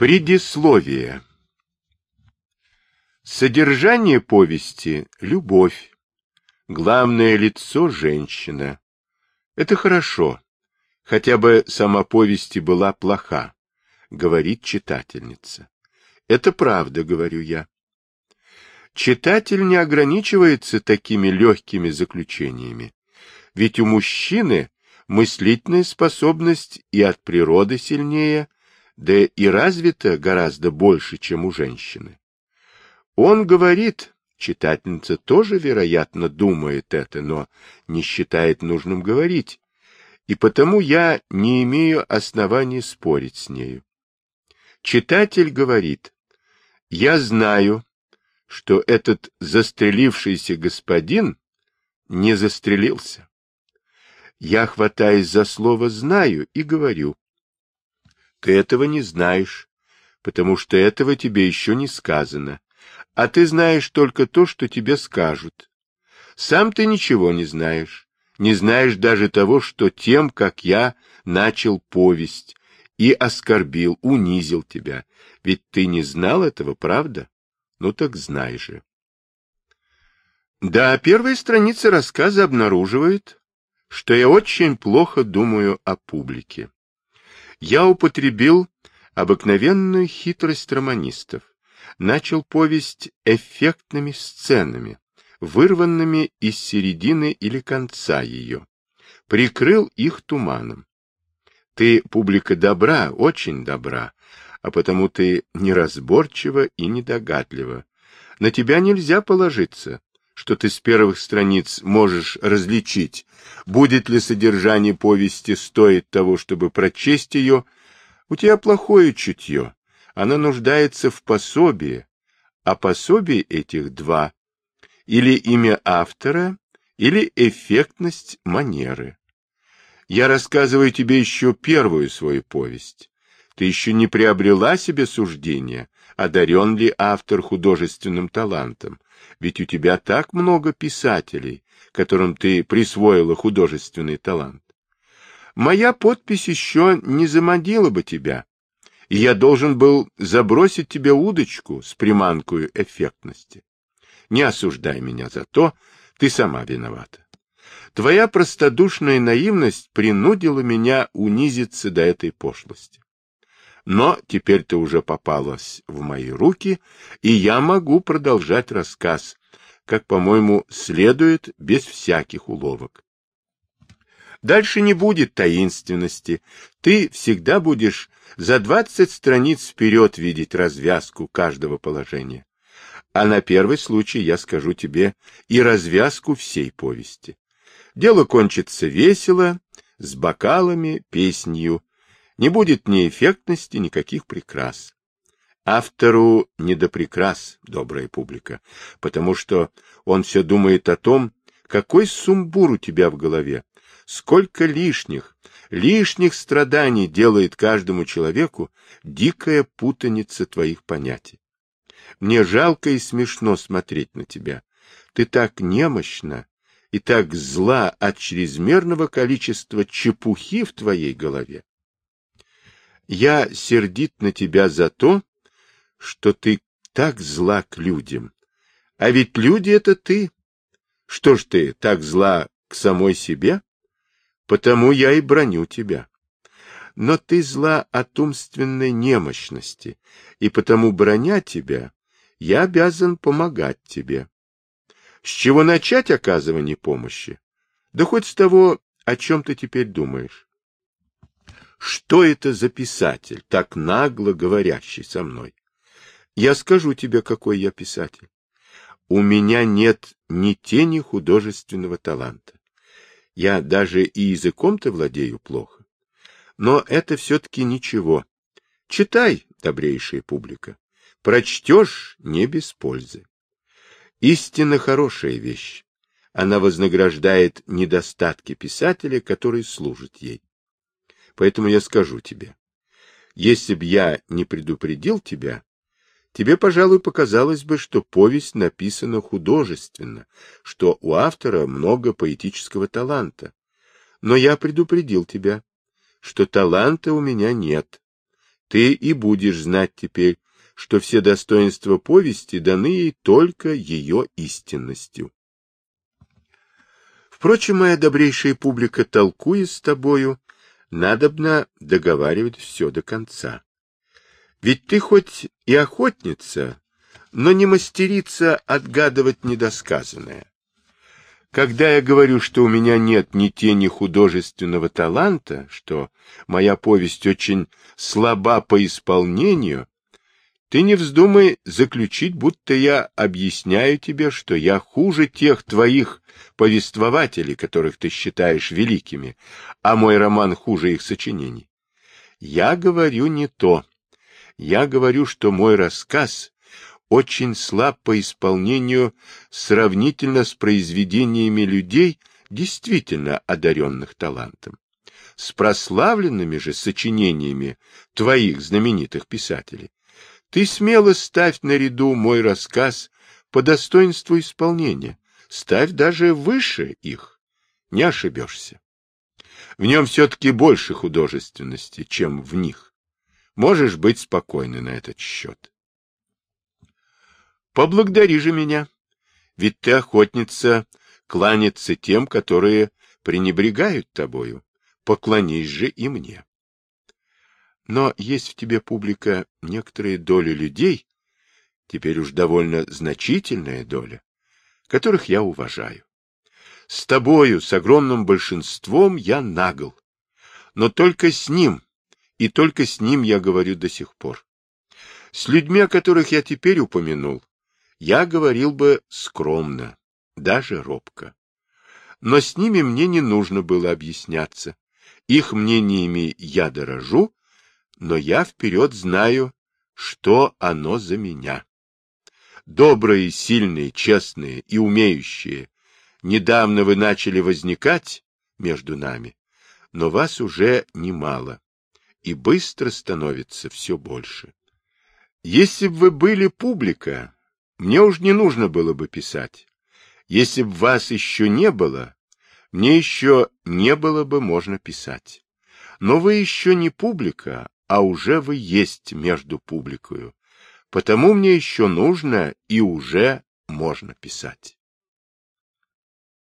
Предисловие. Содержание повести — любовь. Главное лицо — женщина. Это хорошо, хотя бы сама повесть была плоха, говорит читательница. Это правда, говорю я. Читатель не ограничивается такими легкими заключениями, ведь у мужчины мыслительная способность и от природы сильнее, да и развита гораздо больше, чем у женщины. Он говорит, читательница тоже, вероятно, думает это, но не считает нужным говорить, и потому я не имею оснований спорить с нею. Читатель говорит, я знаю, что этот застрелившийся господин не застрелился. Я, хватаясь за слово «знаю» и говорю, ты этого не знаешь, потому что этого тебе еще не сказано, а ты знаешь только то, что тебе скажут. Сам ты ничего не знаешь, не знаешь даже того, что тем, как я начал повесть и оскорбил, унизил тебя, ведь ты не знал этого, правда? Ну так знай же. Да, первая страница рассказа обнаруживает, что я очень плохо думаю о публике. Я употребил обыкновенную хитрость романистов. Начал повесть эффектными сценами, вырванными из середины или конца ее. Прикрыл их туманом. Ты публика добра, очень добра, а потому ты неразборчива и недогадлива. На тебя нельзя положиться, что ты с первых страниц можешь различить, будет ли содержание повести стоит того, чтобы прочесть ее. У тебя плохое чутье, оно нуждается в пособии, а пособий этих два — или имя автора, или эффектность манеры. Я рассказываю тебе еще первую свою повесть. Ты еще не приобрела себе суждение, одарен ли автор художественным талантом, ведь у тебя так много писателей, которым ты присвоила художественный талант. Моя подпись еще не заманила бы тебя, и я должен был забросить тебе удочку с приманкой эффектности. Не осуждай меня за то, ты сама виновата. Твоя простодушная наивность принудила меня унизиться до этой пошлости. Но теперь ты уже попалась в мои руки, и я могу продолжать рассказ, как, по-моему, следует, без всяких уловок. Дальше не будет таинственности. Ты всегда будешь за двадцать страниц вперед видеть развязку каждого положения. А на первый случай я скажу тебе и развязку всей повести. Дело кончится весело, с бокалами, песнью, не будет ни эффектности, никаких прикрас. Автору не до прикрас, добрая публика, потому что он все думает о том, какой сумбур у тебя в голове, сколько лишних, лишних страданий делает каждому человеку дикая путаница твоих понятий. Мне жалко и смешно смотреть на тебя. Ты так немощна и так зла от чрезмерного количества чепухи в твоей голове, я сердит на тебя за то, что ты так зла к людям. А ведь люди — это ты. Что ж ты так зла к самой себе? Потому я и броню тебя. Но ты зла от умственной немощности, и потому, броня тебя, я обязан помогать тебе. С чего начать оказывание помощи? Да хоть с того, о чем ты теперь думаешь. Что это за писатель, так нагло говорящий со мной? Я скажу тебе, какой я писатель. У меня нет ни тени художественного таланта. Я даже и языком-то владею плохо. Но это все-таки ничего. Читай, добрейшая публика. Прочтешь не без пользы. Истинно хорошая вещь. Она вознаграждает недостатки писателя, который служит ей. Поэтому я скажу тебе. Если б я не предупредил тебя, тебе, пожалуй, показалось бы, что повесть написана художественно, что у автора много поэтического таланта. Но я предупредил тебя, что таланта у меня нет. ты и будешь знать теперь, что все достоинства повести даны ей только ее истинностью. Впрочем, моя добрейшая публика, толкуя с тобою, надобно договаривать все до конца. Ведь ты хоть и охотница, но не мастерица отгадывать недосказанное. Когда я говорю, что у меня нет ни тени художественного таланта, что моя повесть очень слаба по исполнению, ты не вздумай заключить, будто я объясняю тебе, что я хуже тех твоих повествователей, которых ты считаешь великими, а мой роман хуже их сочинений. Я говорю не то. Я говорю, что мой рассказ очень слаб по исполнению сравнительно с произведениями людей, действительно одаренных талантом. С прославленными же сочинениями твоих знаменитых писателей ты смело ставь наряду мой рассказ по достоинству исполнения, ставь даже выше их, не ошибешься. В нем все-таки больше художественности, чем в них. Можешь быть спокойны на этот счет. Поблагодари же меня, ведь ты охотница кланяться тем, которые пренебрегают тобою. Поклонись же и мне. Но есть в тебе, публика, некоторые доли людей, теперь уж довольно значительная доля, которых я уважаю. С тобою, с огромным большинством, я нагл. Но только с ним, и только с ним я говорю до сих пор. С людьми, о которых я теперь упомянул, я говорил бы скромно, даже робко. Но с ними мне не нужно было объясняться. Их мнениями я дорожу, но я вперед знаю, что оно за меня. Добрые, сильные, честные и умеющие, недавно вы начали возникать между нами, но вас уже немало, и быстро становится все больше. Если бы вы были публика, мне уж не нужно было бы писать. Если б вас еще не было, мне еще не было бы можно писать. Но вы еще не публика, а уже вы есть между публикою. Потому мне еще нужно и уже можно писать.